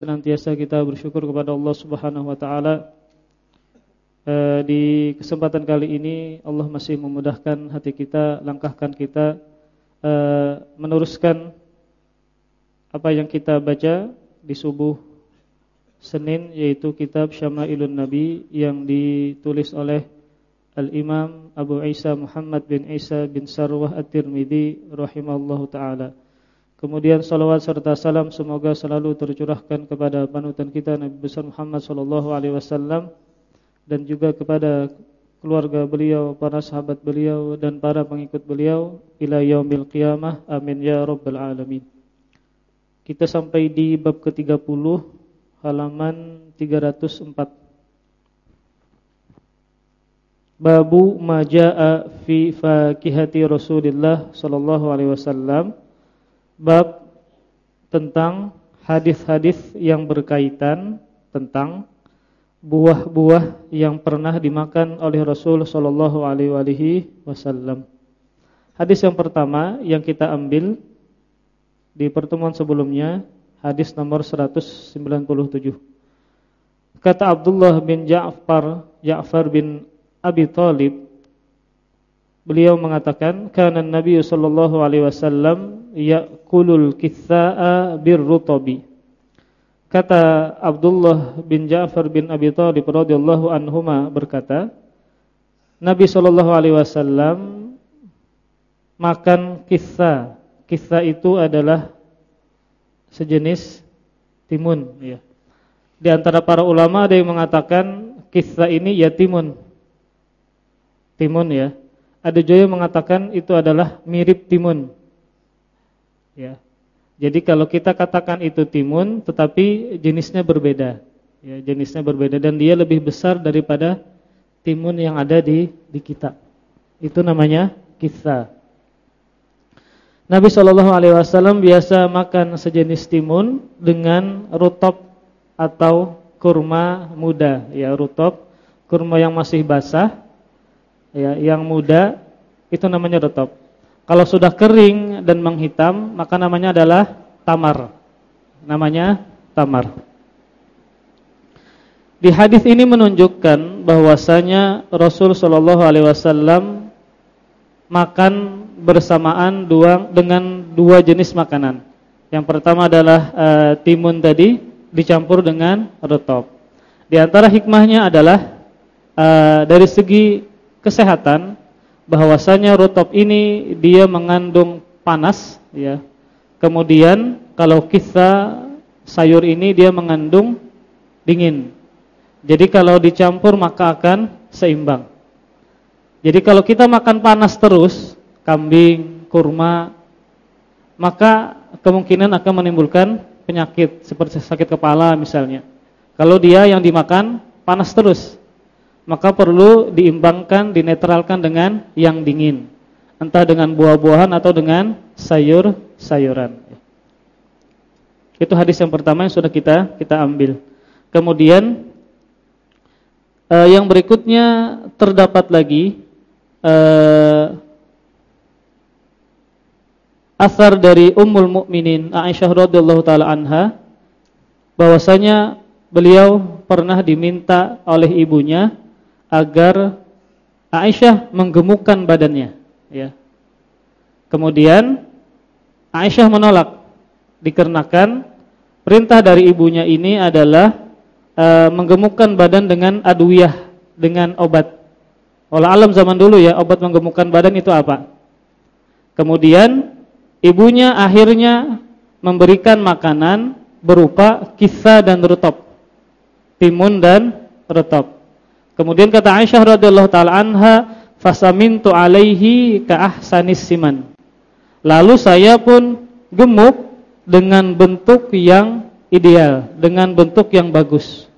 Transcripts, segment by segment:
senantiasa kita bersyukur kepada Allah Subhanahu wa taala. Eh, di kesempatan kali ini Allah masih memudahkan hati kita, langkahkan kita eh, meneruskan apa yang kita baca di subuh Senin yaitu kitab Syama'ilun Nabi yang ditulis oleh Al-Imam Abu Isa Muhammad bin Isa bin Sarwah At-Tirmidzi rahimallahu taala. Kemudian salawat serta salam semoga selalu tercurahkan kepada panutan kita Nabi besar Muhammad sallallahu alaihi wasallam dan juga kepada keluarga beliau, para sahabat beliau dan para pengikut beliau ila yaumil qiyamah. Amin ya rabbal alamin. Kita sampai di bab ke-30 halaman 304. Babu majaa fi fakihati Rasulillah sallallahu alaihi wasallam bab tentang hadis-hadis yang berkaitan tentang buah-buah yang pernah dimakan oleh Rasul sallallahu alaihi wasallam. Hadis yang pertama yang kita ambil di pertemuan sebelumnya, hadis nomor 197. Kata Abdullah bin Ja'far, Ja'far bin Abi Talib Beliau mengatakan kana Nabi sallallahu alaihi wasallam ya'kulul kitha'a birrutabi. Kata Abdullah bin Ja'far bin Abi Thalib radhiyallahu anhuma berkata, Nabi sallallahu alaihi wasallam makan kitha. Kitha itu adalah sejenis timun ya. Di antara para ulama ada yang mengatakan kitha ini ya timun. Timun ya ada yang mengatakan itu adalah mirip timun. Ya. Jadi kalau kita katakan itu timun tetapi jenisnya berbeda. Ya, jenisnya berbeda dan dia lebih besar daripada timun yang ada di di kita. Itu namanya kisah. Nabi Shallallahu alaihi wasallam biasa makan sejenis timun dengan rutop atau kurma muda, ya rutop, kurma yang masih basah ya, yang muda itu namanya rotop. Kalau sudah kering dan menghitam, maka namanya adalah tamar. Namanya tamar. Di hadis ini menunjukkan bahwasanya Rasul Shallallahu alaihi wasallam makan bersamaan dua dengan dua jenis makanan. Yang pertama adalah uh, timun tadi dicampur dengan rotop. Di antara hikmahnya adalah uh, dari segi kesehatan bahwasanya rutop ini dia mengandung panas ya. Kemudian kalau kita sayur ini dia mengandung dingin. Jadi kalau dicampur maka akan seimbang. Jadi kalau kita makan panas terus, kambing, kurma, maka kemungkinan akan menimbulkan penyakit seperti sakit kepala misalnya. Kalau dia yang dimakan panas terus maka perlu diimbangkan, dinetralkan dengan yang dingin. Entah dengan buah-buahan atau dengan sayur-sayuran. Itu hadis yang pertama yang sudah kita kita ambil. Kemudian eh, yang berikutnya terdapat lagi eh, asar dari Ummul Mukminin Aisyah radhiyallahu taala anha bahwasanya beliau pernah diminta oleh ibunya agar Aisyah menggemukkan badannya ya. Kemudian Aisyah menolak dikarenakan perintah dari ibunya ini adalah e, menggemukkan badan dengan adwiyah dengan obat. Olah alam zaman dulu ya, obat menggemukkan badan itu apa? Kemudian ibunya akhirnya memberikan makanan berupa kisah dan rutop. Timun dan rutop. Kemudian kata Aisyah radhiyallahu taala anha, "Fasamintu alaihi ka ahsanis siman." Lalu saya pun gemuk dengan bentuk yang ideal, dengan bentuk yang bagus.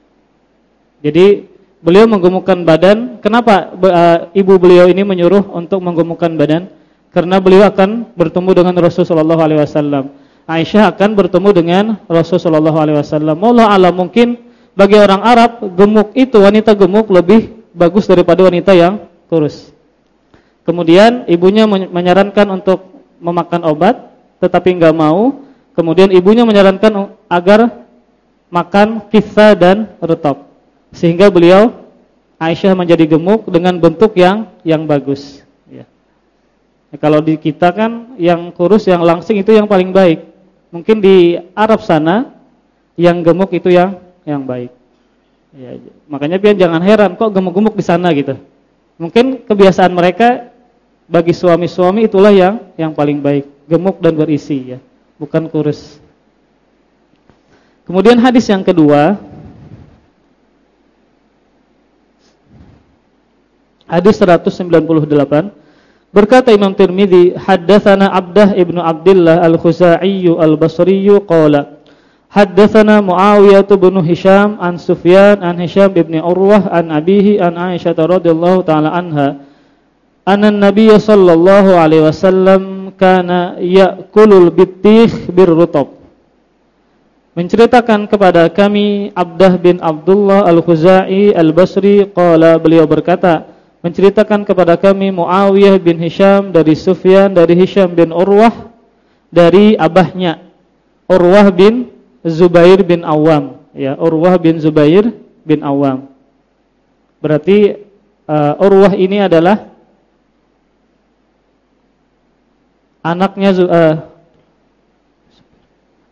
Jadi beliau menggemukkan badan. Kenapa uh, ibu beliau ini menyuruh untuk menggemukkan badan? Karena beliau akan bertemu dengan Rasulullah wasallam. Aisyah akan bertemu dengan Rasulullah wasallam. Allah alam mungkin bagi orang Arab gemuk itu wanita gemuk lebih bagus daripada wanita yang kurus. Kemudian ibunya menyarankan untuk memakan obat tetapi enggak mau. Kemudian ibunya menyarankan agar makan kitha dan rutab. Sehingga beliau Aisyah menjadi gemuk dengan bentuk yang yang bagus. Ya. Ya, kalau di kita kan yang kurus, yang langsing itu yang paling baik. Mungkin di Arab sana yang gemuk itu yang yang baik. Ya, makanya pian jangan heran kok gemuk-gemuk di sana gitu. Mungkin kebiasaan mereka bagi suami-suami itulah yang yang paling baik, gemuk dan berisi ya, bukan kurus. Kemudian hadis yang kedua Hadis 198 berkata Imam Tirmizi haddatsana Abdah ibnu Abdullah Al-Khuzai Al-Basri qala haddatsana Muawiyah bin Hisham an Sufyan an Hisham ibn Urwah an abihi an Aisyah radhiyallahu taala anha anna an-nabiy sallallahu alaihi wasallam kana ya'kulul bittih birrutab menceritakan kepada kami Abdah bin Abdullah Al-Khuzai Al-Basri qala beliau berkata menceritakan kepada kami Muawiyah bin Hisham dari Sufyan dari Hisham bin Urwah dari abahnya Urwah bin Zubair bin Awam ya Urwah bin Zubair bin Awam berarti uh, Urwah ini adalah anaknya uh,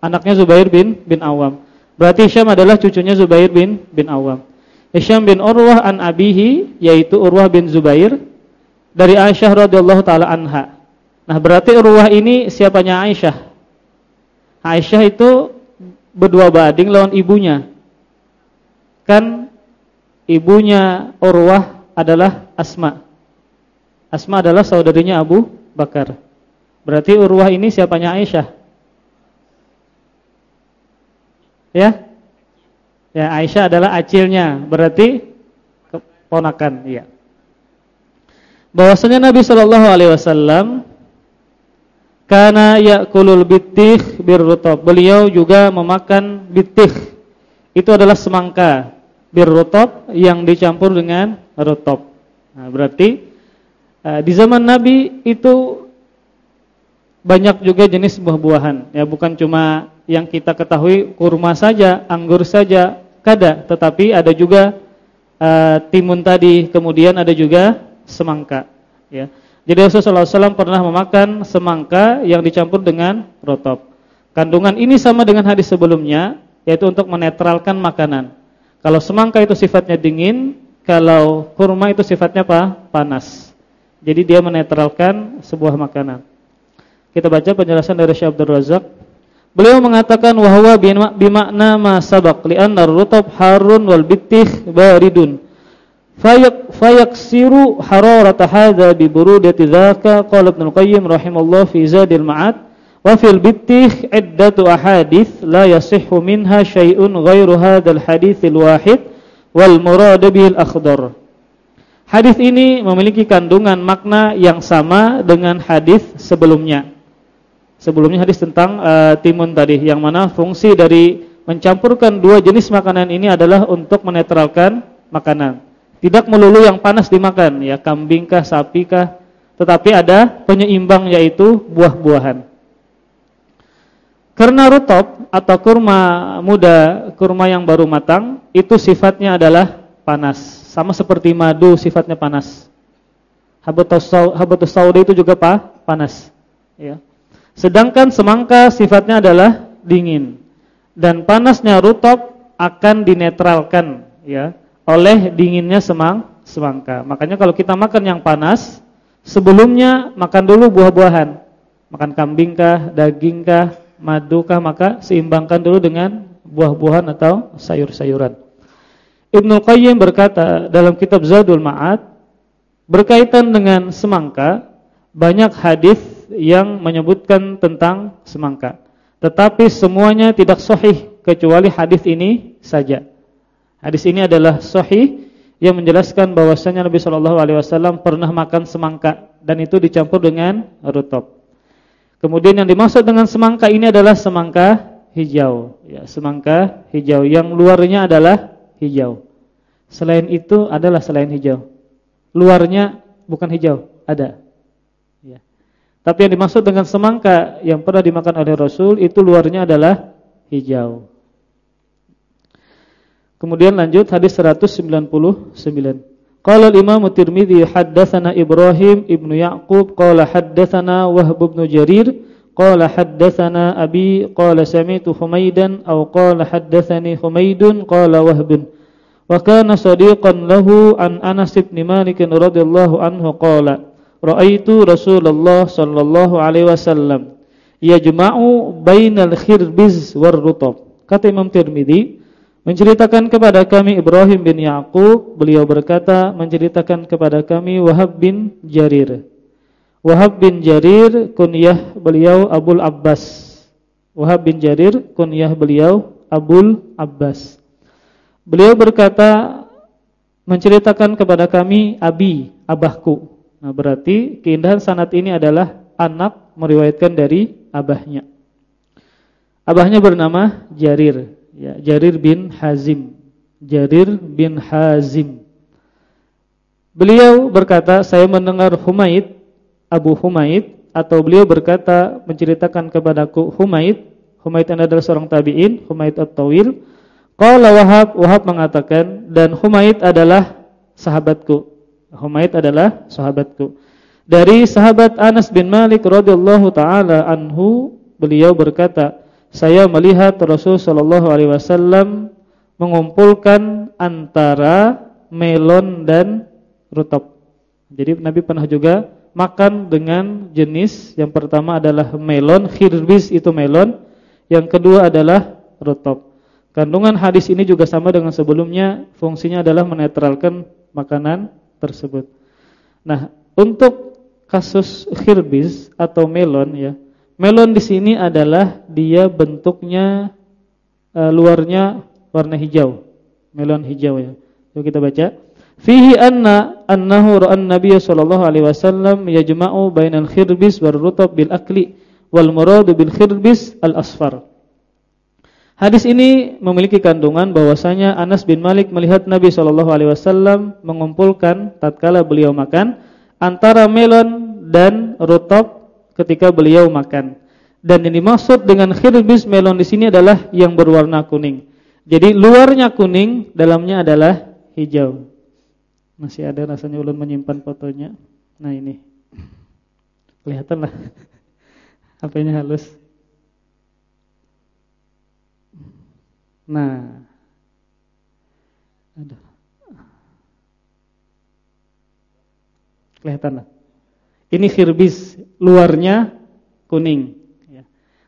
anaknya Zubair bin bin Awam berarti Hisham adalah cucunya Zubair bin bin Awam Hisham bin Urwah an abihi yaitu Urwah bin Zubair dari Aisyah radhiyallahu taala anha. Nah, berarti Urwah ini siapanya Aisyah? Aisyah itu berdua banding lawan ibunya. Kan ibunya Urwah adalah Asma. Asma adalah saudarinya Abu Bakar. Berarti Urwah ini siapanya Aisyah? Ya? Ya, Aisyah adalah acilnya, berarti keponakan, iya. Bahwasanya Nabi Shallallahu alaihi wasallam karena yakulul bitih birrutab. Beliau juga memakan bitih. Itu adalah semangka birrutab yang dicampur dengan rutab. Nah, berarti uh, di zaman Nabi itu banyak juga jenis buah-buahan. Ya, bukan cuma yang kita ketahui kurma saja, anggur saja, kada, tetapi ada juga uh, timun tadi, kemudian ada juga semangka, ya. Jadi Rasulullah SAW pernah memakan semangka yang dicampur dengan rotop. Kandungan ini sama dengan hadis sebelumnya, yaitu untuk menetralkan makanan. Kalau semangka itu sifatnya dingin, kalau kurma itu sifatnya apa? Panas. Jadi dia menetralkan sebuah makanan. Kita baca penjelasan dari Syekh Abdul Razak Beliau mengatakan wahwa bimakna ma sabaq li'anna harun wal bittih baridun. Fayak fayaksiru hararata hadza bi burudati dzaka qala Ibnu Qayyim rahimallahu fi Zadil Ma'ad wa fil bittih iddatu ahadits la yasihhu minha syai'un ghairu hadzal haditsil wahid wal murad bil akhdar. Hadis ini memiliki kandungan makna yang sama dengan hadis sebelumnya. Sebelumnya hadis tentang uh, timun tadi yang mana fungsi dari mencampurkan dua jenis makanan ini adalah untuk menetralkan makanan. Tidak melulu yang panas dimakan ya, kambing kah, sapi kah, tetapi ada penyeimbang yaitu buah-buahan. Karena rutop atau kurma muda, kurma yang baru matang, itu sifatnya adalah panas. Sama seperti madu sifatnya panas. Habatus saudi itu juga pa, panas. Ya. Sedangkan semangka sifatnya adalah dingin dan panasnya rutop akan dinetralkan ya oleh dinginnya semang semangka. Makanya kalau kita makan yang panas, sebelumnya makan dulu buah-buahan. Makan kambing kah, daging madu maka seimbangkan dulu dengan buah-buahan atau sayur-sayuran. Ibnu Qayyim berkata dalam kitab Zadul Ma'ad berkaitan dengan semangka banyak hadis yang menyebutkan tentang semangka. Tetapi semuanya tidak sahih kecuali hadis ini saja. Hadis ini adalah sahih yang menjelaskan bahwasanya Nabi Shallallahu alaihi wasallam pernah makan semangka dan itu dicampur dengan rutab. Kemudian yang dimaksud dengan semangka ini adalah semangka hijau, ya, semangka hijau yang luarnya adalah hijau. Selain itu adalah selain hijau. Luarnya bukan hijau, ada. Tapi yang dimaksud dengan semangka yang pernah dimakan oleh Rasul itu luarnya adalah hijau. Kemudian lanjut hadis 199. Qala al-Imam Tirmizi haddatsana Ibrahim ibnu Ya'qub qala haddatsana Wahb ibn Jarir qala haddatsana Abi qala sami'tu Humaidan aw qala haddatsani Humaidun qala Wahb wa kana sadiqan lahu an Anas bin Malik radhiyallahu anhu qala ra'aitu Rasulullah sallallahu alaihi wasallam yajma'u bainal khirbiz war rutab kata Imam Tirmizi Menceritakan kepada kami Ibrahim bin Ya'qub, beliau berkata menceritakan kepada kami Wahab bin Jarir. Wahab bin Jarir kunyah beliau Abul Abbas. Wahab bin Jarir kunyah beliau Abul Abbas. Beliau berkata menceritakan kepada kami Abi, abahku. Nah, berarti keindahan sanad ini adalah anak meriwayatkan dari abahnya. Abahnya bernama Jarir ya, Jarir bin Hazim. Jarir bin Hazim. Beliau berkata, saya mendengar Humaid, Abu Humaid atau beliau berkata menceritakan kepadaku Humaid, Humaid adalah seorang tabi'in, Humaid At-Tawil. Qala Wahab, Wahab mengatakan dan Humaid adalah sahabatku. Humaid adalah sahabatku. Dari sahabat Anas bin Malik radhiyallahu taala anhu, beliau berkata, saya melihat Rasul Shallallahu alaihi wasallam mengumpulkan antara melon dan rutab. Jadi Nabi pernah juga makan dengan jenis yang pertama adalah melon, khirbis itu melon, yang kedua adalah rutab. Kandungan hadis ini juga sama dengan sebelumnya, fungsinya adalah menetralkan makanan tersebut. Nah, untuk kasus khirbis atau melon ya, Melon di sini adalah dia bentuknya uh, luarnya warna hijau. Melon hijau ya. Yuk kita baca. Fihi anna annahu ra'an Nabiy sallallahu alaihi wasallam yajma'u bainal khirbis war rutab bil akli wal murad bil khirbis al asfar. Hadis ini memiliki kandungan bahwasanya Anas bin Malik melihat Nabi sallallahu alaihi wasallam mengumpulkan tatkala beliau makan antara melon dan rutab ketika beliau makan. Dan yang dimaksud dengan khirbis melon di sini adalah yang berwarna kuning. Jadi luarnya kuning, dalamnya adalah hijau. Masih ada rasanya ulun menyimpan fotonya. Nah ini. Kelihatan lah. HP-nya halus. Nah. Aduh. Kelihatan lah. Ini khirbis, luarnya kuning.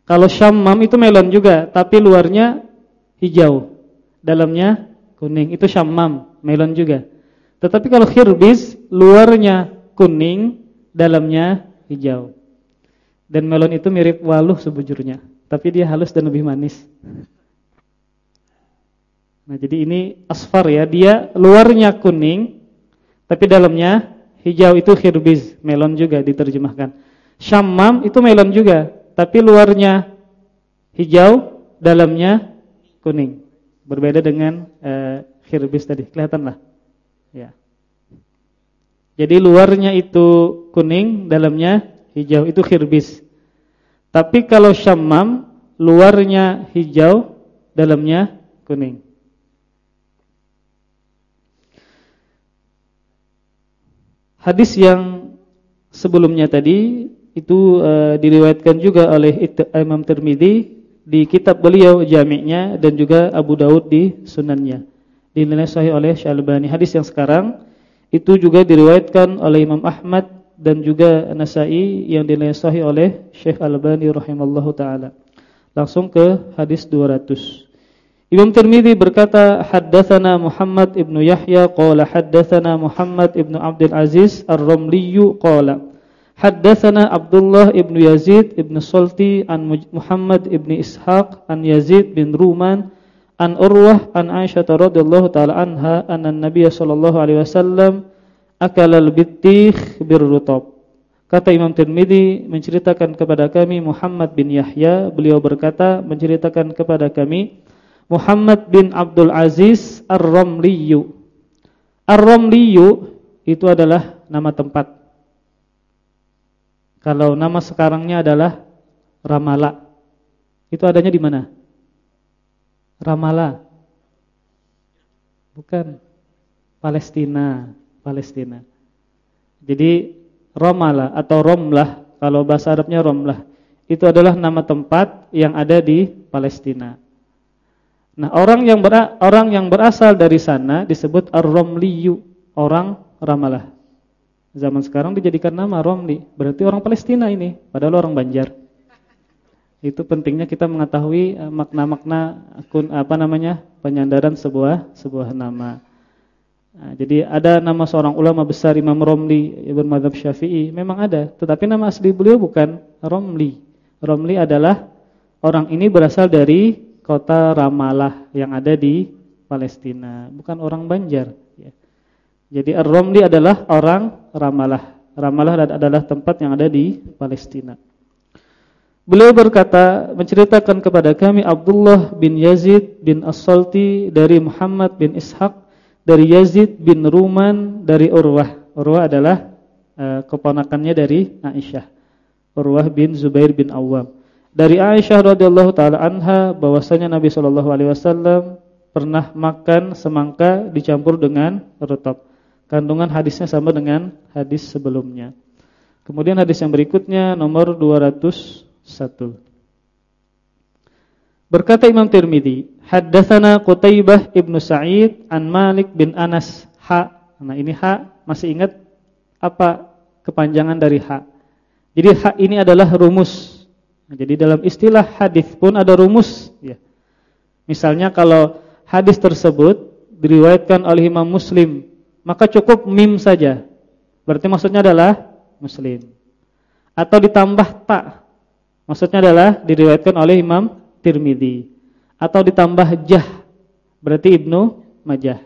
Kalau syammam itu melon juga, tapi luarnya hijau, dalamnya kuning. Itu syammam, melon juga. Tetapi kalau khirbis, luarnya kuning, dalamnya hijau. Dan melon itu mirip waluh sebujurnya, tapi dia halus dan lebih manis. Nah, jadi ini asfar ya, dia luarnya kuning, tapi dalamnya Hijau itu khirbiz, melon juga diterjemahkan. Syammam itu melon juga, tapi luarnya hijau, dalamnya kuning. Berbeda dengan uh, khirbiz tadi, kelihatan lah. Ya. Jadi luarnya itu kuning, dalamnya hijau, itu khirbiz. Tapi kalau syammam, luarnya hijau, dalamnya kuning. Hadis yang sebelumnya tadi itu uh, diriwayatkan juga oleh Imam Tirmizi di kitab beliau Jami'nya dan juga Abu Daud di Sunannya. Dinilai sahih oleh Syalbani. Hadis yang sekarang itu juga diriwayatkan oleh Imam Ahmad dan juga Nasai yang dinilai sahih oleh Syekh Albani rahimallahu taala. Langsung ke hadis 200. Imam Tirmizi berkata haddatsana Muhammad ibnu Yahya qala haddatsana Muhammad ibnu Abdul Aziz Ar-Ramli qala haddatsana Abdullah ibnu Yazid ibnu Sulti an Muhammad ibnu Ishaq an Yazid bin Ruman an Urwah an Aisyah radhiyallahu taala anha anna Nabiy sallallahu alaihi wasallam akala al-bittih birrutab Kata Imam Tirmizi menceritakan kepada kami Muhammad bin Yahya beliau berkata menceritakan kepada kami Muhammad bin Abdul Aziz Ar-Ramliyu. Ar-Ramliyu itu adalah nama tempat. Kalau nama sekarangnya adalah Ramala. Itu adanya di mana? Ramala. Bukan. Palestina, Palestina. Jadi Romalah atau Romlah, kalau bahasa Arabnya Romlah, itu adalah nama tempat yang ada di Palestina. Nah, orang yang ber, orang yang berasal dari sana disebut Ar-Romliyu, orang Ramalah. Zaman sekarang dijadikan nama Romli, berarti orang Palestina ini, padahal orang Banjar. Itu pentingnya kita mengetahui eh, makna-makna apa namanya? penyandaran sebuah sebuah nama. Nah, jadi ada nama seorang ulama besar Imam Romli Ibn Madhab Syafi'i, memang ada, tetapi nama asli beliau bukan Romli. Romli adalah orang ini berasal dari kota Ramallah yang ada di Palestina, bukan orang Banjar. Ya. Jadi Ar-Romli adalah orang Ramallah. Ramallah adalah tempat yang ada di Palestina. Beliau berkata, menceritakan kepada kami Abdullah bin Yazid bin As-Salti dari Muhammad bin Ishaq dari Yazid bin Ruman dari Urwah. Urwah adalah uh, keponakannya dari Aisyah. Urwah bin Zubair bin Awam dari Aisyah radhiyallahu taala anha bahwasanya Nabi sallallahu alaihi wasallam pernah makan semangka dicampur dengan rutop. Kandungan hadisnya sama dengan hadis sebelumnya. Kemudian hadis yang berikutnya nomor 201. Berkata Imam Tirmizi, haddatsana Qutaibah ibnu Sa'id an Malik bin Anas ha. Nah, ini ha masih ingat apa kepanjangan dari ha? Jadi ha ini adalah rumus Nah, jadi dalam istilah hadis pun ada rumus ya. Misalnya kalau hadis tersebut diriwayatkan oleh Imam Muslim, maka cukup mim saja. Berarti maksudnya adalah Muslim. Atau ditambah tak. Maksudnya adalah diriwayatkan oleh Imam Tirmidzi. Atau ditambah jah. Berarti Ibnu Majah.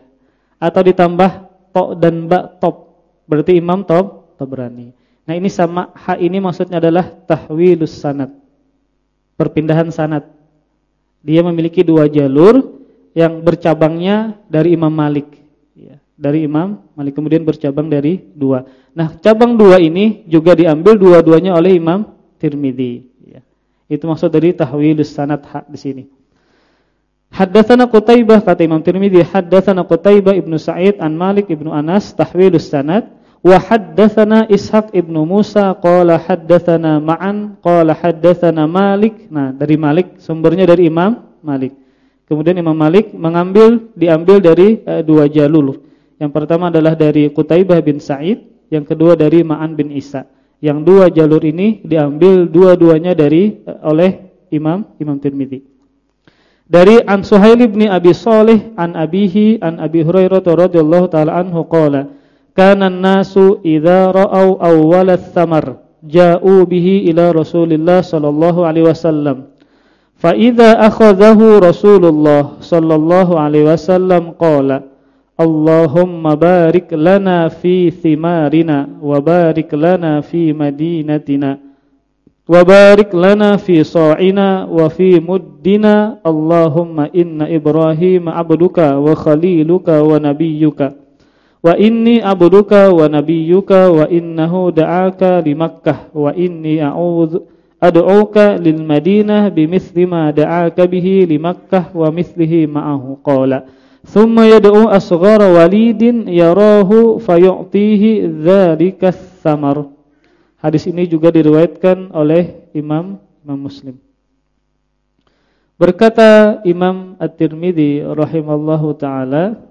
Atau ditambah to dan ba top. Berarti Imam Tob Tabrani. Nah, ini sama ha ini maksudnya adalah tahwilus sanad perpindahan sanad. Dia memiliki dua jalur yang bercabangnya dari Imam Malik. Dari Imam Malik kemudian bercabang dari dua. Nah, cabang dua ini juga diambil dua-duanya oleh Imam Tirmidzi. Ya. Itu maksud dari tahwilus sanad hak di sini. Haddatsana Qutaibah kata Imam Tirmidzi, haddatsana Qutaibah Ibnu Sa'id an Malik Ibnu Anas tahwilus sanad wa haddatsana Ishaq ibnu Musa qala haddatsana Ma'an qala haddatsana Malik. Nah, dari Malik sumbernya dari Imam Malik. Kemudian Imam Malik mengambil diambil dari uh, dua jalur. Yang pertama adalah dari Qutaibah bin Sa'id, yang kedua dari Ma'an bin Isa. Yang dua jalur ini diambil dua-duanya dari uh, oleh Imam Imam Tirmizi. Dari An Suhail bin Abi Salih an abihi an Abi Hurairah radhiyallahu taala anhu qala kana an-nasu idza ra'au awwal ats-thamar ja'u bihi ila Rasulillah sallallahu alaihi wasallam fa idza akhadhahu Rasulullah sallallahu alaihi wasallam qala Allahumma barik lana fi thimarina wa barik lana fi madinatina wa barik lana fi sa'ina wa fi muddina. Allahumma inna Ibrahim abduka wa khaliluka wa nabiyyuka Wa inni abduka wa nabiyyuka wa innahu da'aka li Makkah wa inni a'udzu ad'uka lil Madinah bimithli ma da'aka bihi li Makkah wa mithlihi ma'ahu. Qala thumma yad'u asghara walidin yarahu fayu'tihi dzalika thamar Hadis ini juga diriwayatkan oleh Imam Imam Muslim Berkata Imam At-Tirmidzi rahimallahu taala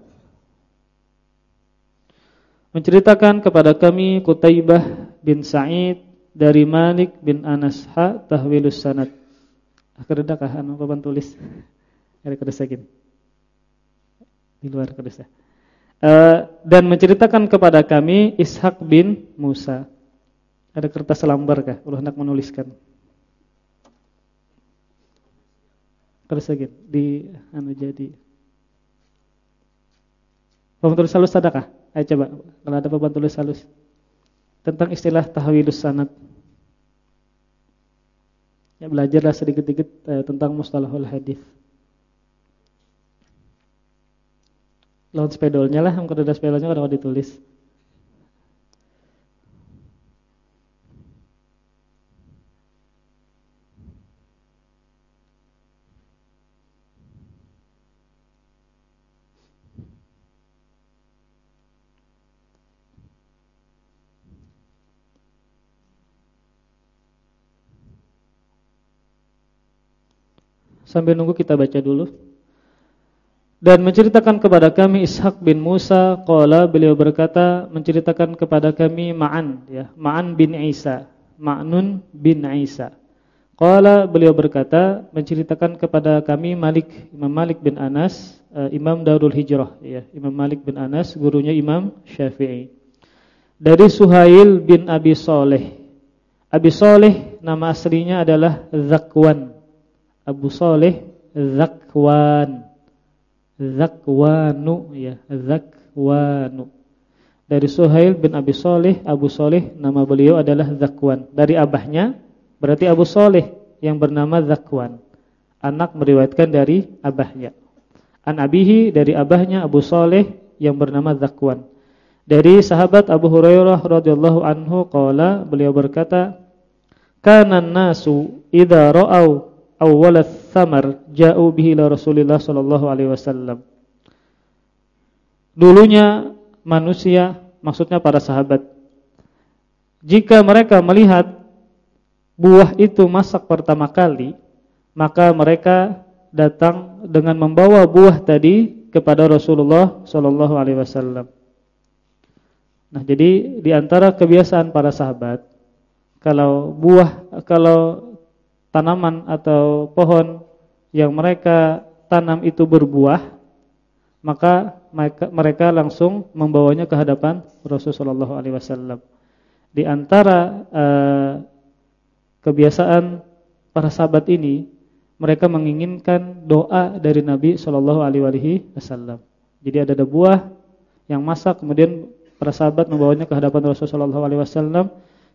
menceritakan kepada kami Qutaibah bin Sa'id dari Malik bin Anas ha tahwilus sanad. Akhirnya kah anu papan tulis? Ada gini. Di luar kertas. Uh, dan menceritakan kepada kami Ishak bin Musa. Ada kertas lambar kah? Ulah hendak menuliskan. Kertas gini di anu jadi. Papan tulis halus ada kah? Ayo coba kalau ada papan tulis halus tentang istilah tahwilus sanad. Ya belajarlah sedikit-sedikit eh, tentang mustalahul hadis. Laut spedolnya lah, kalau ada spedolnya kalau ditulis. Sambil nunggu kita baca dulu. Dan menceritakan kepada kami Ishak bin Musa qala beliau berkata menceritakan kepada kami Ma'an ya, Ma'an bin Isa, Ma'nun bin Isa. Qala beliau berkata menceritakan kepada kami Malik Imam Malik bin Anas, uh, Imam Darul Hijrah ya, Imam Malik bin Anas gurunya Imam Syafi'i. Dari Suhail bin Abi Saleh. Abi Saleh nama aslinya adalah Zakwan. Abu Saleh Zakwan. Zakwanu ya, Zakwanu. Dari Suhail bin Abi Saleh, Abu Saleh nama beliau adalah Zakwan. Dari abahnya berarti Abu Saleh yang bernama Zakwan. Anak meriwayatkan dari abahnya. An abihi dari abahnya Abu Saleh yang bernama Zakwan. Dari sahabat Abu Hurairah radhiyallahu anhu qala beliau berkata, "Kana nasu idza ra'au awwalat thamar ja'u bihi ila Rasulillah sallallahu alaihi wasallam. Dulunya manusia, maksudnya para sahabat. Jika mereka melihat buah itu masak pertama kali, maka mereka datang dengan membawa buah tadi kepada Rasulullah sallallahu alaihi wasallam. Nah, jadi di antara kebiasaan para sahabat kalau buah kalau tanaman atau pohon yang mereka tanam itu berbuah, maka mereka langsung membawanya ke hadapan Rasulullah SAW. Di antara uh, kebiasaan para sahabat ini, mereka menginginkan doa dari Nabi Shallallahu Alaihi Wasallam. Jadi ada buah yang masak, kemudian para sahabat membawanya ke hadapan Rasulullah Shallallahu Alaihi Wasallam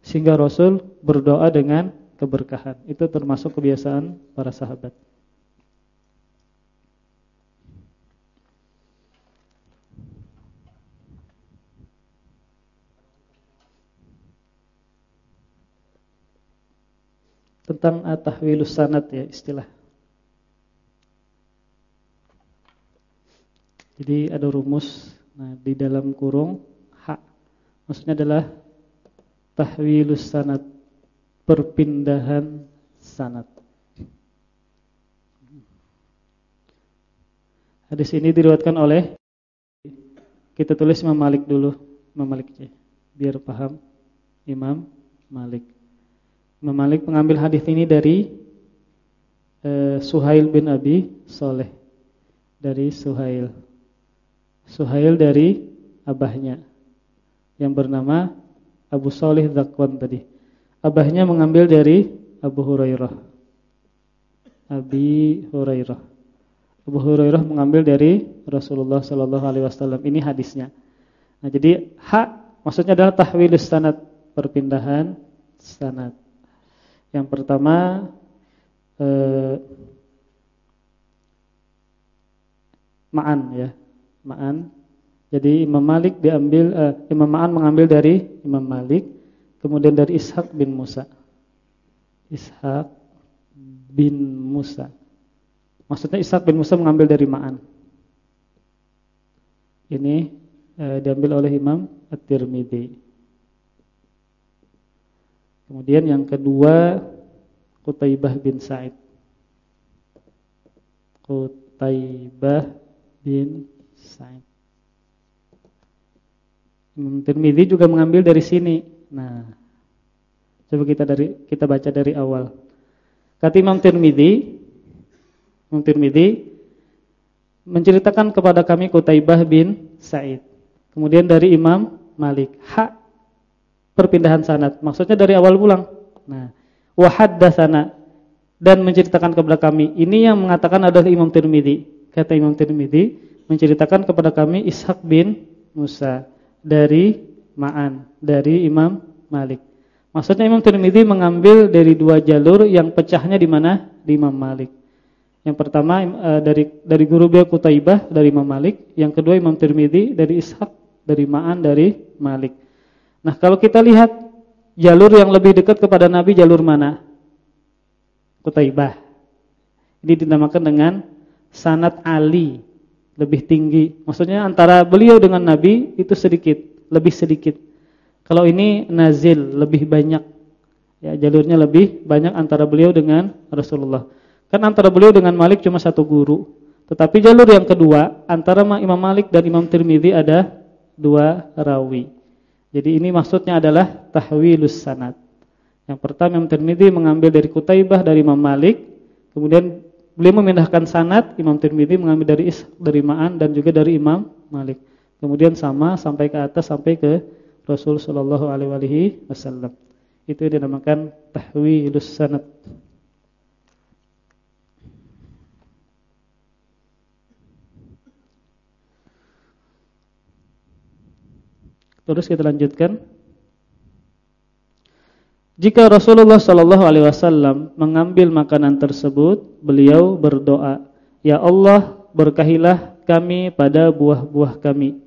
sehingga Rasul berdoa dengan keberkahan. Itu termasuk kebiasaan para sahabat. Tentang atahwilus sanad ya istilah. Jadi ada rumus nah di dalam kurung hak maksudnya adalah tahwilus sanad perpindahan sanad. Hadis ini diriwayatkan oleh kita tulis Imam Malik dulu, Imam Malik biar paham Imam Malik. Imam Malik mengambil hadis ini dari uh, Suhail bin Abi Soleh dari Suhail. Suhail dari abahnya yang bernama Abu Soleh Zakwan tadi. Abahnya mengambil dari Abu Hurairah. Abi Hurairah. Abu Hurairah mengambil dari Rasulullah sallallahu alaihi wasallam. Ini hadisnya. Nah, jadi hak maksudnya adalah tahwilus sanad, perpindahan sanad. Yang pertama eh, ma'an ya. Ma'an. Jadi Imam Malik diambil eh, Imam Ma'an mengambil dari Imam Malik Kemudian dari Ishak bin Musa. Ishak bin Musa. Maksudnya Ishak bin Musa mengambil dari Ma'an. Ini eh, diambil oleh Imam At-Tirmidzi. Kemudian yang kedua Qutaibah bin Sa'id. Qutaibah bin Sa'id. Imam Tirmidzi juga mengambil dari sini Nah, coba kita dari kita baca dari awal. Kata Imam Tirmidzi, Imam Tirmidzi menceritakan kepada kami Kutaibah bin Said. Kemudian dari Imam Malik, hak perpindahan sanad. Maksudnya dari awal pulang. Nah, wa haddatsana dan menceritakan kepada kami. Ini yang mengatakan adalah Imam Tirmidzi. Kata Imam Tirmidzi menceritakan kepada kami Ishaq bin Musa dari Ma'an dari Imam Malik. Maksudnya Imam Tirmidzi mengambil dari dua jalur yang pecahnya di mana? Di Imam Malik. Yang pertama uh, dari dari guru beliau Kutaibah dari Imam Malik, yang kedua Imam Tirmidzi dari Ishaq dari Ma'an dari Malik. Nah, kalau kita lihat jalur yang lebih dekat kepada Nabi jalur mana? Kutaibah. Ini dinamakan dengan sanad Ali, lebih tinggi. Maksudnya antara beliau dengan Nabi itu sedikit lebih sedikit. Kalau ini nazil lebih banyak. Ya, jalurnya lebih banyak antara beliau dengan Rasulullah. Kan antara beliau dengan Malik cuma satu guru. Tetapi jalur yang kedua antara Imam Malik dan Imam Tirmidzi ada dua rawi. Jadi ini maksudnya adalah tahwilus sanad. Yang pertama Imam Tirmidzi mengambil dari Kutaibah dari Imam Malik, kemudian beliau memindahkan sanad, Imam Tirmidzi mengambil dari Is, dari Ma'an dan juga dari Imam Malik. Kemudian sama sampai ke atas sampai ke Rasul sallallahu alaihi wasallam. Itu dinamakan tahwilus sanad. Terus kita lanjutkan. Jika Rasulullah Shallallahu Alaihi Wasallam mengambil makanan tersebut, beliau berdoa, Ya Allah, berkahilah kami pada buah-buah kami,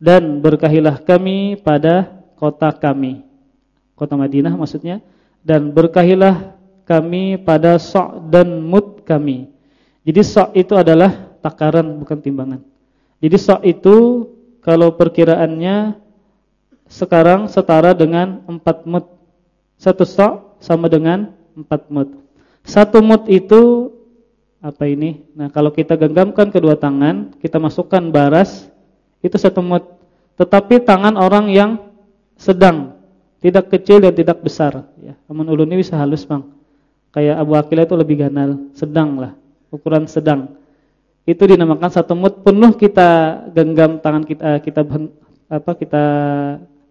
dan berkahilah kami pada kota kami, kota Madinah maksudnya, dan berkahilah kami pada sok dan mut kami. Jadi sok itu adalah takaran bukan timbangan. Jadi sok itu kalau perkiraannya sekarang setara dengan 4 mut. Satu sok sama dengan 4 mut. Satu mut itu apa ini? Nah, kalau kita genggamkan kedua tangan, kita masukkan baras, itu satu mut. Tetapi tangan orang yang sedang, tidak kecil dan tidak besar. Ya, amun ulun ini bisa halus bang. Kayak Abu Akil itu lebih ganal, sedang lah, ukuran sedang. Itu dinamakan satu mut penuh kita genggam tangan kita kita apa kita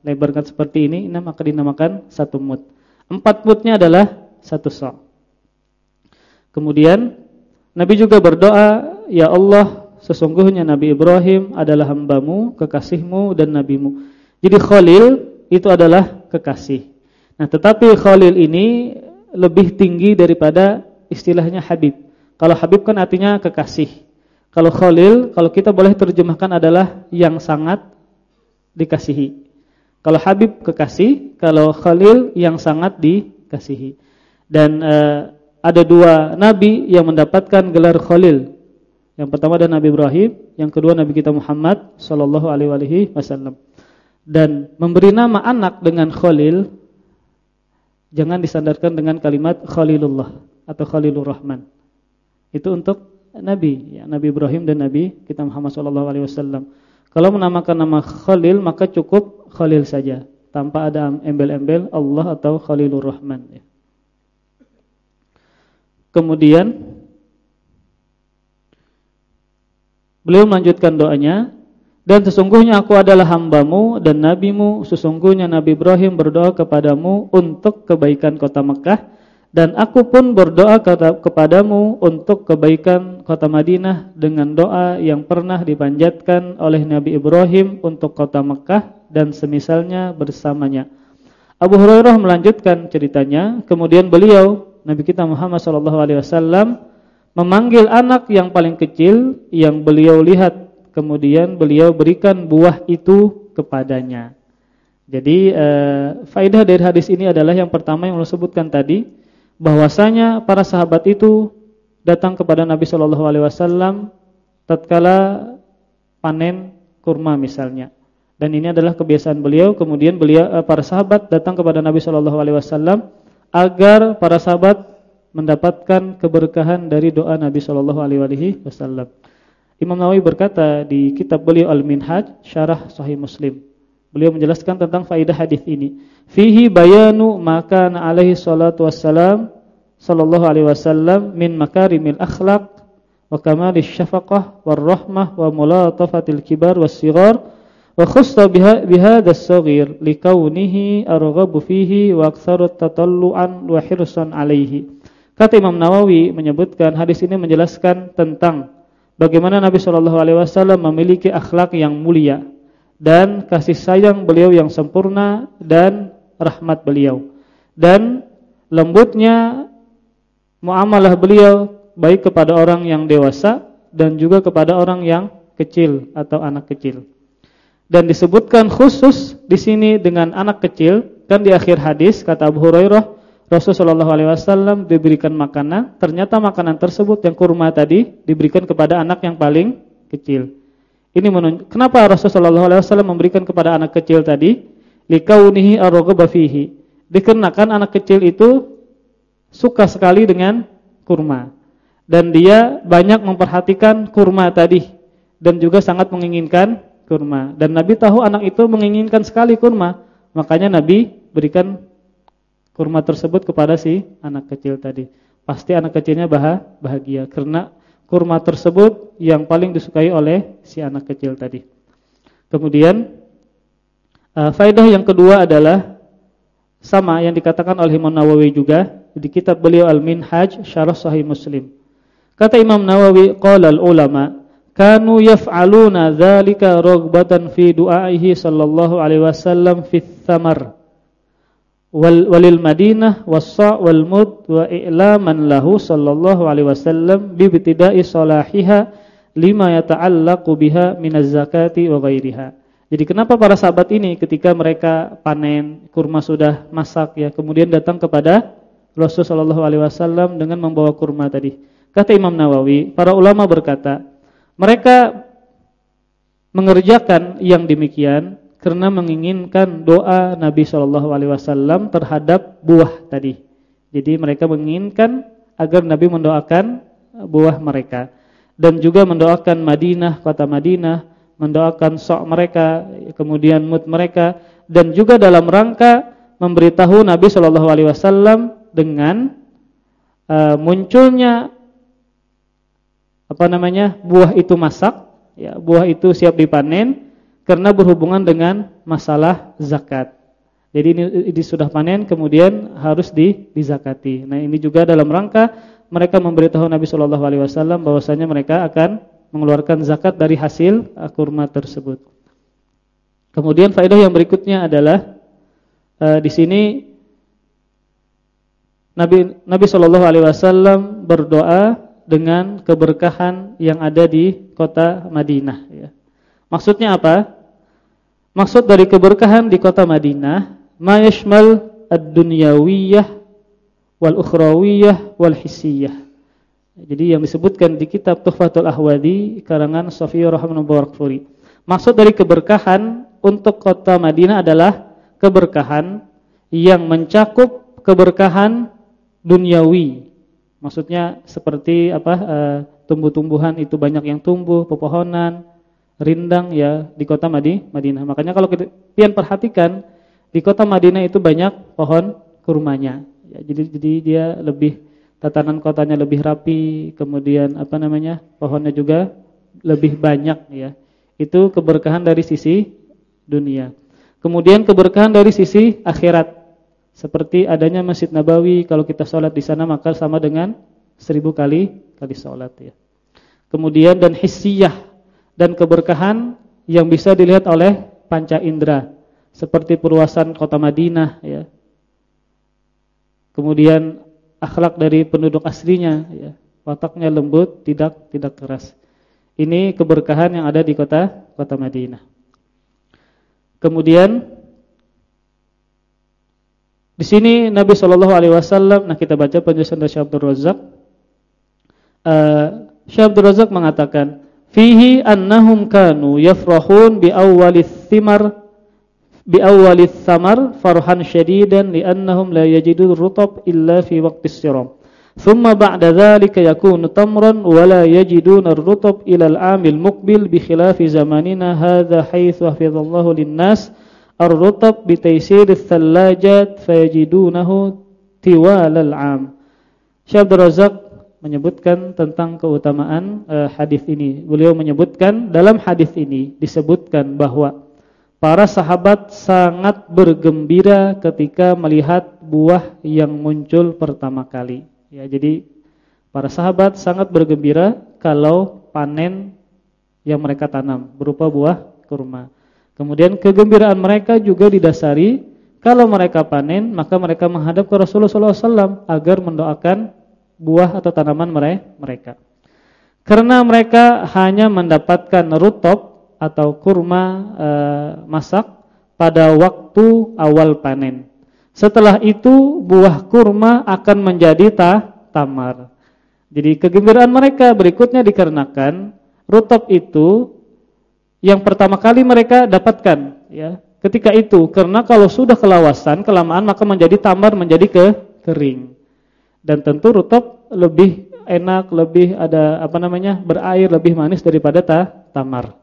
lebarkan seperti ini, ini maka dinamakan satu mut. Empat mutnya adalah satu sok. Kemudian Nabi juga berdoa, Ya Allah, sesungguhnya Nabi Ibrahim adalah hambamu, kekasihmu dan nabimu. Jadi Khalil itu adalah kekasih. Nah, tetapi Khalil ini lebih tinggi daripada istilahnya Habib. Kalau Habib kan artinya kekasih. Kalau Khalil, kalau kita boleh terjemahkan adalah yang sangat dikasihi. Kalau Habib kekasih, kalau Khalil yang sangat dikasihi. Dan uh, ada dua nabi yang mendapatkan gelar Khalil. Yang pertama adalah Nabi Ibrahim, yang kedua Nabi kita Muhammad sallallahu alaihi wasallam. Dan memberi nama anak dengan Khalil jangan disandarkan dengan kalimat Khalilullah atau Khalilur Rahman. Itu untuk nabi, ya, Nabi Ibrahim dan Nabi kita Muhammad sallallahu alaihi wasallam. Kalau menamakan nama Khalil maka cukup Khalil saja tanpa ada embel-embel Allah atau Khalilur Rahman ya. Kemudian beliau melanjutkan doanya dan sesungguhnya aku adalah hambamu dan nabimu sesungguhnya Nabi Ibrahim berdoa kepadamu untuk kebaikan kota Mekah dan aku pun berdoa kepadamu untuk kebaikan kota Madinah dengan doa yang pernah dipanjatkan oleh Nabi Ibrahim untuk kota Mekah dan semisalnya bersamanya. Abu Hurairah melanjutkan ceritanya, kemudian beliau Nabi kita Muhammad SAW memanggil anak yang paling kecil yang beliau lihat, kemudian beliau berikan buah itu kepadanya. Jadi eh, faedah dari hadis ini adalah yang pertama yang Allah sebutkan tadi bahwasanya para sahabat itu datang kepada Nabi Shallallahu alaihi wasallam tatkala panen kurma misalnya. Dan ini adalah kebiasaan beliau. Kemudian beliau eh, para sahabat datang kepada Nabi Shallallahu alaihi wasallam agar para sahabat mendapatkan keberkahan dari doa Nabi Shallallahu alaihi wasallam. Imam Nawawi berkata di kitab beliau Al-Minhaj Syarah Sahih Muslim. Beliau menjelaskan tentang faidah hadis ini. Fihi bayanu maka alaihi salatu wassalam sallallahu alaihi wasallam min makarimil akhlaq wa kamalis syafaqah war rahmah wa mulatafatil kibar was sigar wa khussa biha bihadha as-saghir likaunihi arghabu fihi wa aktsaru tatallu'an wa hirsan alaihi. Kata Imam Nawawi menyebutkan hadis ini menjelaskan tentang bagaimana Nabi sallallahu alaihi wasallam memiliki akhlak yang mulia dan kasih sayang beliau yang sempurna dan rahmat beliau dan lembutnya muamalah beliau baik kepada orang yang dewasa dan juga kepada orang yang kecil atau anak kecil. Dan disebutkan khusus di sini dengan anak kecil kan di akhir hadis kata Abu Hurairah Rasulullah SAW diberikan makanan, ternyata makanan tersebut yang kurma tadi diberikan kepada anak yang paling kecil. Ini menunjuk kenapa Rasulullah SAW memberikan kepada anak kecil tadi likaunihi arghaba fihi. Dikarenakan anak kecil itu suka sekali dengan kurma. dan dia banyak memperhatikan kurma tadi dan juga sangat menginginkan kurma dan Nabi tahu anak itu menginginkan sekali kurma makanya Nabi berikan kurma tersebut kepada si anak kecil tadi. Pasti anak kecilnya bahagia karena kurma tersebut yang paling disukai oleh si anak kecil tadi. Kemudian uh, faedah yang kedua adalah sama yang dikatakan oleh Imam Nawawi juga di kitab beliau Al-Minhaj Syarah Sahih Muslim. Kata Imam Nawawi, qala ulama kanu yaf'aluna dzalika ragbatan fi du'aihi sallallahu alaihi wasallam fi thamar wal walil madinah was-sa' wal mud wa i'laman lahu sallallahu alaihi wasallam bi ibtida'i salahiha lima yata'allaqu biha minaz zakati wa ghairiha. Jadi kenapa para sahabat ini ketika mereka panen kurma sudah masak ya kemudian datang kepada Rasul sallallahu alaihi wasallam dengan membawa kurma tadi. Kata Imam Nawawi, para ulama berkata, mereka mengerjakan yang demikian karena menginginkan doa Nabi Shallallahu alaihi wasallam terhadap buah tadi. Jadi mereka menginginkan agar Nabi mendoakan buah mereka. Dan juga mendoakan Madinah, kota Madinah, mendoakan sok mereka, kemudian mut mereka. Dan juga dalam rangka memberitahu Nabi Shallallahu alaihi wasallam dengan uh, munculnya apa namanya buah itu masak, ya buah itu siap dipanen karena berhubungan dengan masalah zakat. Jadi ini, ini sudah panen kemudian harus di dizakati. Nah ini juga dalam rangka mereka memberitahu Nabi Shallallahu Alaihi Wasallam bahwasanya mereka akan mengeluarkan zakat dari hasil kurma tersebut. Kemudian faedah yang berikutnya adalah uh, di sini Nabi Nabi Shallallahu Alaihi Wasallam berdoa dengan keberkahan yang ada di kota Madinah ya. Maksudnya apa? Maksud dari keberkahan di kota Madinah ma yashmal ad-dunyawiyah wal ukhrawiyah wal hissiyah. Jadi yang disebutkan di kitab Tuhfatul Ahwadi karangan Sofiyah Rahman Barakfuri. Maksud dari keberkahan untuk kota Madinah adalah keberkahan yang mencakup keberkahan duniawi Maksudnya seperti apa uh, tumbuh-tumbuhan itu banyak yang tumbuh, pepohonan, rindang ya di kota Madinah. Makanya kalau kalian perhatikan di kota Madinah itu banyak pohon kurmanya. Ya, jadi jadi dia lebih tatanan kotanya lebih rapi, kemudian apa namanya? pohonnya juga lebih banyak ya. Itu keberkahan dari sisi dunia. Kemudian keberkahan dari sisi akhirat. Seperti adanya Masjid Nabawi, kalau kita sholat di sana maka sama dengan seribu kali kali sholat ya. Kemudian dan hissiyah dan keberkahan yang bisa dilihat oleh panca indera seperti perluasan kota Madinah ya. Kemudian akhlak dari penduduk aslinya ya. Wataknya lembut, tidak tidak keras. Ini keberkahan yang ada di kota kota Madinah. Kemudian di sini Nabi Shallallahu Alaihi Wasallam, nah kita baca penjelasan dari Syekh Abdul Razak. Uh, Syekh Abdul Razak mengatakan, فيه أنهم كانوا يفرحون بأول الثمر بأول الثمر فرحا شديدا لأنهم لا يجدون الرطب إلا في وقت السرم ثم بعد ذلك يكون تمرا ولا يجدون الرطب إلى العام المقبل بخلاف زماننا هذا حيث وفظ الله للناس الرطب بتيسير الثلاجات فيجدونه طوال العام. Syabda Razak menyebutkan tentang keutamaan uh, hadis ini. Beliau menyebutkan dalam hadis ini disebutkan bahwa para sahabat sangat bergembira ketika melihat buah yang muncul pertama kali. Ya, jadi para sahabat sangat bergembira kalau panen yang mereka tanam berupa buah kurma. Kemudian kegembiraan mereka juga didasari kalau mereka panen maka mereka menghadap ke Rasulullah SAW agar mendoakan buah atau tanaman mereka. Karena mereka hanya mendapatkan rutop atau kurma e, masak pada waktu awal panen. Setelah itu buah kurma akan menjadi ta tamar. Jadi kegembiraan mereka berikutnya dikarenakan rutop itu yang pertama kali mereka dapatkan ya ketika itu karena kalau sudah kelawasan kelamaan maka menjadi tamar menjadi ke kering dan tentu rutop lebih enak, lebih ada apa namanya? berair, lebih manis daripada ta tamar.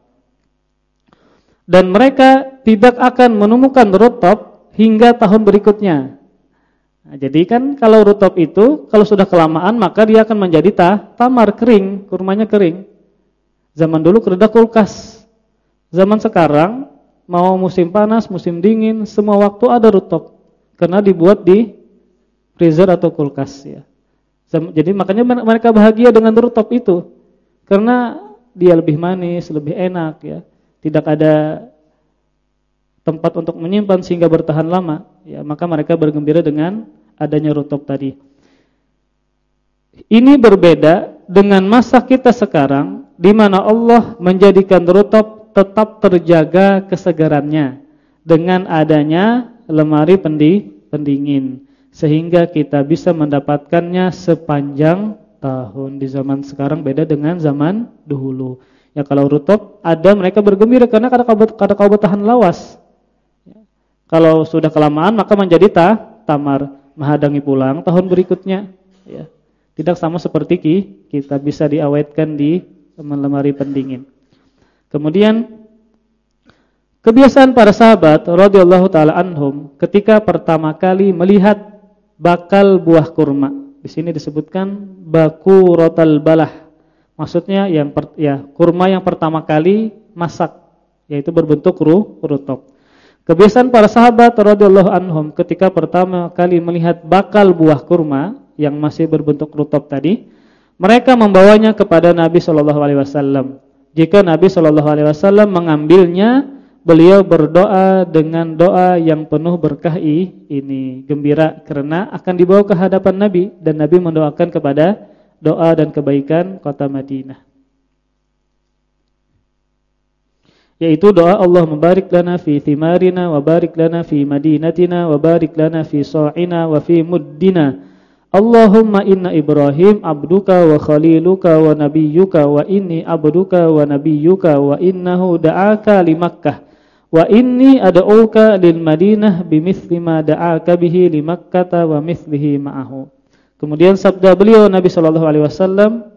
Dan mereka tidak akan menemukan rutop hingga tahun berikutnya. Nah, jadi kan kalau rutop itu kalau sudah kelamaan maka dia akan menjadi ta tamar kering, kurmanya kering. Zaman dulu kereda kulkas. Zaman sekarang mau musim panas, musim dingin, semua waktu ada rutop. Karena dibuat di freezer atau kulkas ya. Jadi makanya mereka bahagia dengan rutop itu. Karena dia lebih manis, lebih enak ya. Tidak ada tempat untuk menyimpan sehingga bertahan lama, ya, maka mereka bergembira dengan adanya rutop tadi. Ini berbeda dengan masa kita sekarang di mana Allah menjadikan rutop tetap terjaga kesegarannya dengan adanya lemari pendingin sehingga kita bisa mendapatkannya sepanjang tahun di zaman sekarang beda dengan zaman dahulu. Ya kalau rutop ada mereka bergembira karena kada kada bertahan lawas. Ya. Kalau sudah kelamaan maka menjadi ta, tamar, menghadangi pulang tahun berikutnya. Ya. Tidak sama seperti ki, kita bisa diawetkan di lemari pendingin. Kemudian kebiasaan para sahabat radhiyallahu taala anhum ketika pertama kali melihat bakal buah kurma di sini disebutkan baku rotal balah. Maksudnya yang per, ya kurma yang pertama kali masak yaitu berbentuk ru, rutok. Kebiasaan para sahabat radhiyallahu anhum ketika pertama kali melihat bakal buah kurma yang masih berbentuk rutop tadi, mereka membawanya kepada Nabi Shallallahu alaihi wasallam. Jika Nabi Shallallahu alaihi wasallam mengambilnya beliau berdoa dengan doa yang penuh berkah ini gembira karena akan dibawa ke hadapan Nabi dan Nabi mendoakan kepada doa dan kebaikan kota Madinah. Yaitu doa Allah membarik lana fi thimarina wa barik lana fi madinatina wa barik lana fi sa'ina wa fi muddina. Allahumma inna Ibrahim abduka wa khaliluka wa nabiyyuka wa inni abduka wa nabiyyuka wa innahu da'aka li Makkah Wa inni ad'uka lil Madinah bimithli ma da'aka bihi li Makkah wa mithlihi ma'ahu. Kemudian sabda beliau Nabi sallallahu alaihi wasallam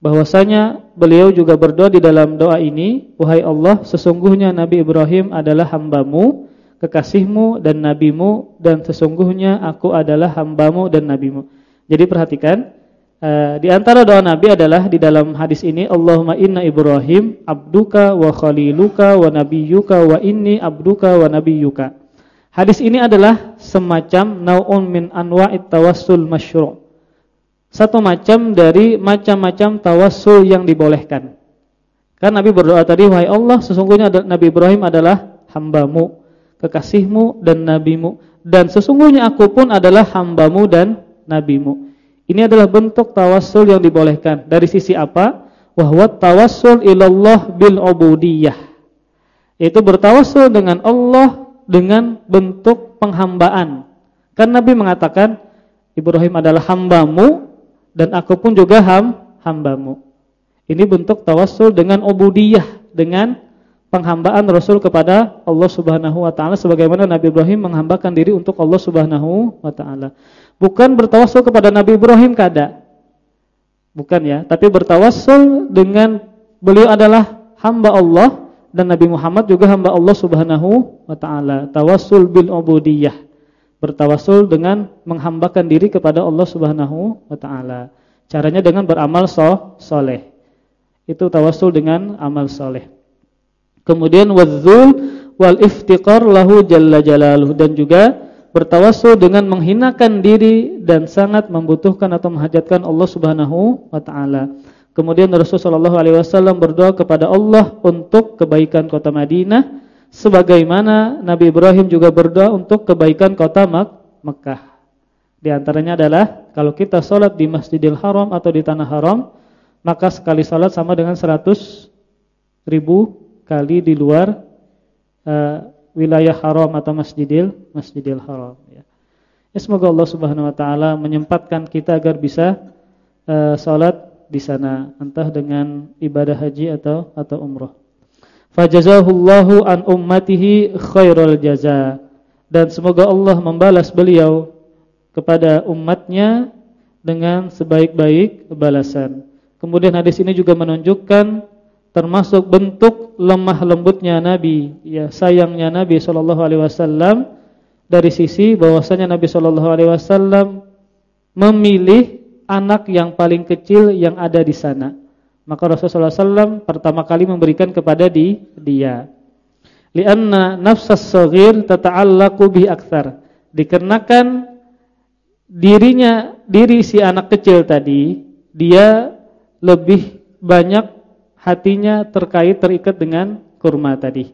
bahwasanya beliau juga berdoa di dalam doa ini, wahai Allah, sesungguhnya Nabi Ibrahim adalah hambamu, kekasihmu dan nabimu dan sesungguhnya aku adalah hambamu dan nabimu. Jadi perhatikan Uh, di antara doa Nabi adalah di dalam hadis ini Allahumma inna Ibrahim abduka wa khaliluka wa nabiyyuka wa inni abduka wa nabiyyuka. Hadis ini adalah semacam naun min anwa'it tawassul masyru'. Satu macam dari macam-macam tawassul yang dibolehkan. Kan Nabi berdoa tadi wahai Allah sesungguhnya Nabi Ibrahim adalah hambamu, kekasihmu dan nabimu dan sesungguhnya aku pun adalah hambamu dan nabimu. Ini adalah bentuk tawassul yang dibolehkan. Dari sisi apa? Wahwa tawassul ilallah bil ubudiyah. Itu bertawassul dengan Allah dengan bentuk penghambaan. Kan Nabi mengatakan Ibrahim adalah hambamu dan aku pun juga ham hambamu. Ini bentuk tawassul dengan ubudiyah, dengan penghambaan Rasul kepada Allah Subhanahu wa taala sebagaimana Nabi Ibrahim menghambakan diri untuk Allah Subhanahu wa taala. Bukan bertawassul kepada Nabi Ibrahim kada. Bukan ya, tapi bertawassul dengan beliau adalah hamba Allah dan Nabi Muhammad juga hamba Allah Subhanahu wa taala. Tawassul bil ubudiyah. Bertawassul dengan menghambakan diri kepada Allah Subhanahu wa taala. Caranya dengan beramal so, soleh. Itu tawassul dengan amal soleh. Kemudian wadzul wal iftiqar lahu jalla jalaluh dan juga bertawassul dengan menghinakan diri dan sangat membutuhkan atau menghajatkan Allah Subhanahu wa taala. Kemudian Rasulullah sallallahu alaihi wasallam berdoa kepada Allah untuk kebaikan kota Madinah sebagaimana Nabi Ibrahim juga berdoa untuk kebaikan kota Mek Mekah. Di antaranya adalah kalau kita sholat di Masjidil Haram atau di tanah haram, maka sekali sholat sama dengan 100 ribu kali di luar uh, wilayah haram atau masjidil masjidil haram ya. ya semoga Allah Subhanahu wa taala menyempatkan kita agar bisa uh, salat di sana entah dengan ibadah haji atau atau umrah. Fajazahullahu an ummatihi khairul jaza dan semoga Allah membalas beliau kepada umatnya dengan sebaik-baik balasan. Kemudian hadis ini juga menunjukkan termasuk bentuk lemah lembutnya Nabi, ya sayangnya Nabi sallallahu alaihi wasallam dari sisi bahwasanya Nabi sallallahu alaihi wasallam memilih anak yang paling kecil yang ada di sana. Maka Rasulullah SAW pertama kali memberikan kepada di, dia. Lianna nafsas saghir tata'allaqu bi akthar. Dikarenakan dirinya diri si anak kecil tadi dia lebih banyak hatinya terkait terikat dengan kurma tadi.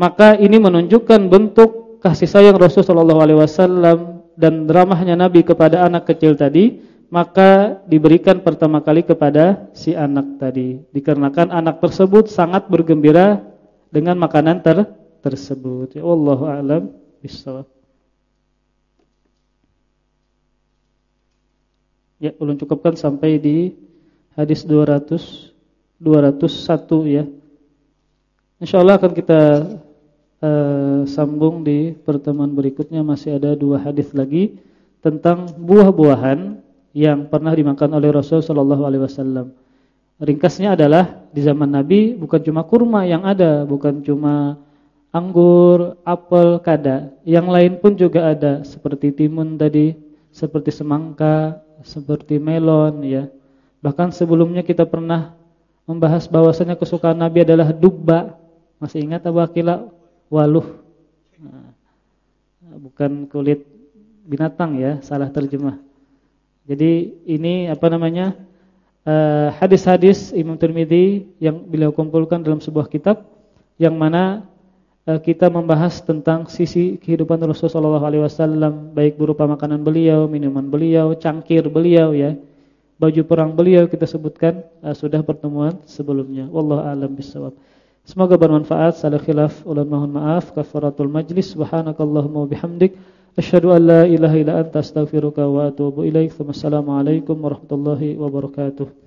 Maka ini menunjukkan bentuk kasih sayang Rasulullah SAW dan ramahnya Nabi kepada anak kecil tadi maka diberikan pertama kali kepada si anak tadi. Dikarenakan anak tersebut sangat bergembira dengan makanan ter tersebut. Ya wallahu alam bissawab. Ya ulun cukupkan sampai di hadis 200 201 ya insyaallah akan kita uh, sambung di pertemuan berikutnya masih ada dua hadis lagi tentang buah-buahan yang pernah dimakan oleh Rasul sallallahu alaihi wasallam. Ringkasnya adalah di zaman Nabi bukan cuma kurma yang ada, bukan cuma anggur, apel, kada. Yang lain pun juga ada seperti timun tadi, seperti semangka, seperti melon ya. Bahkan sebelumnya kita pernah membahas bahwasanya kesukaan Nabi adalah dubba. Masih ingat Abu Akila waluh? Nah, bukan kulit binatang ya, salah terjemah. Jadi ini apa namanya? Eh, hadis-hadis uh, Imam Tirmizi yang beliau kumpulkan dalam sebuah kitab yang mana uh, kita membahas tentang sisi kehidupan Rasulullah SAW baik berupa makanan beliau, minuman beliau, cangkir beliau ya. Baju perang beliau kita sebutkan uh, sudah pertemuan sebelumnya. Wallahu a'lam bishawab. Semoga bermanfaat. Salah khilaf ulun mohon maaf. Kafaratul majlis. Subhanakallahumma wabihamdik Asyhadu an la ilaha illa anta astaghfiruka wa atubu ilaik. Wassalamualaikum warahmatullahi wabarakatuh.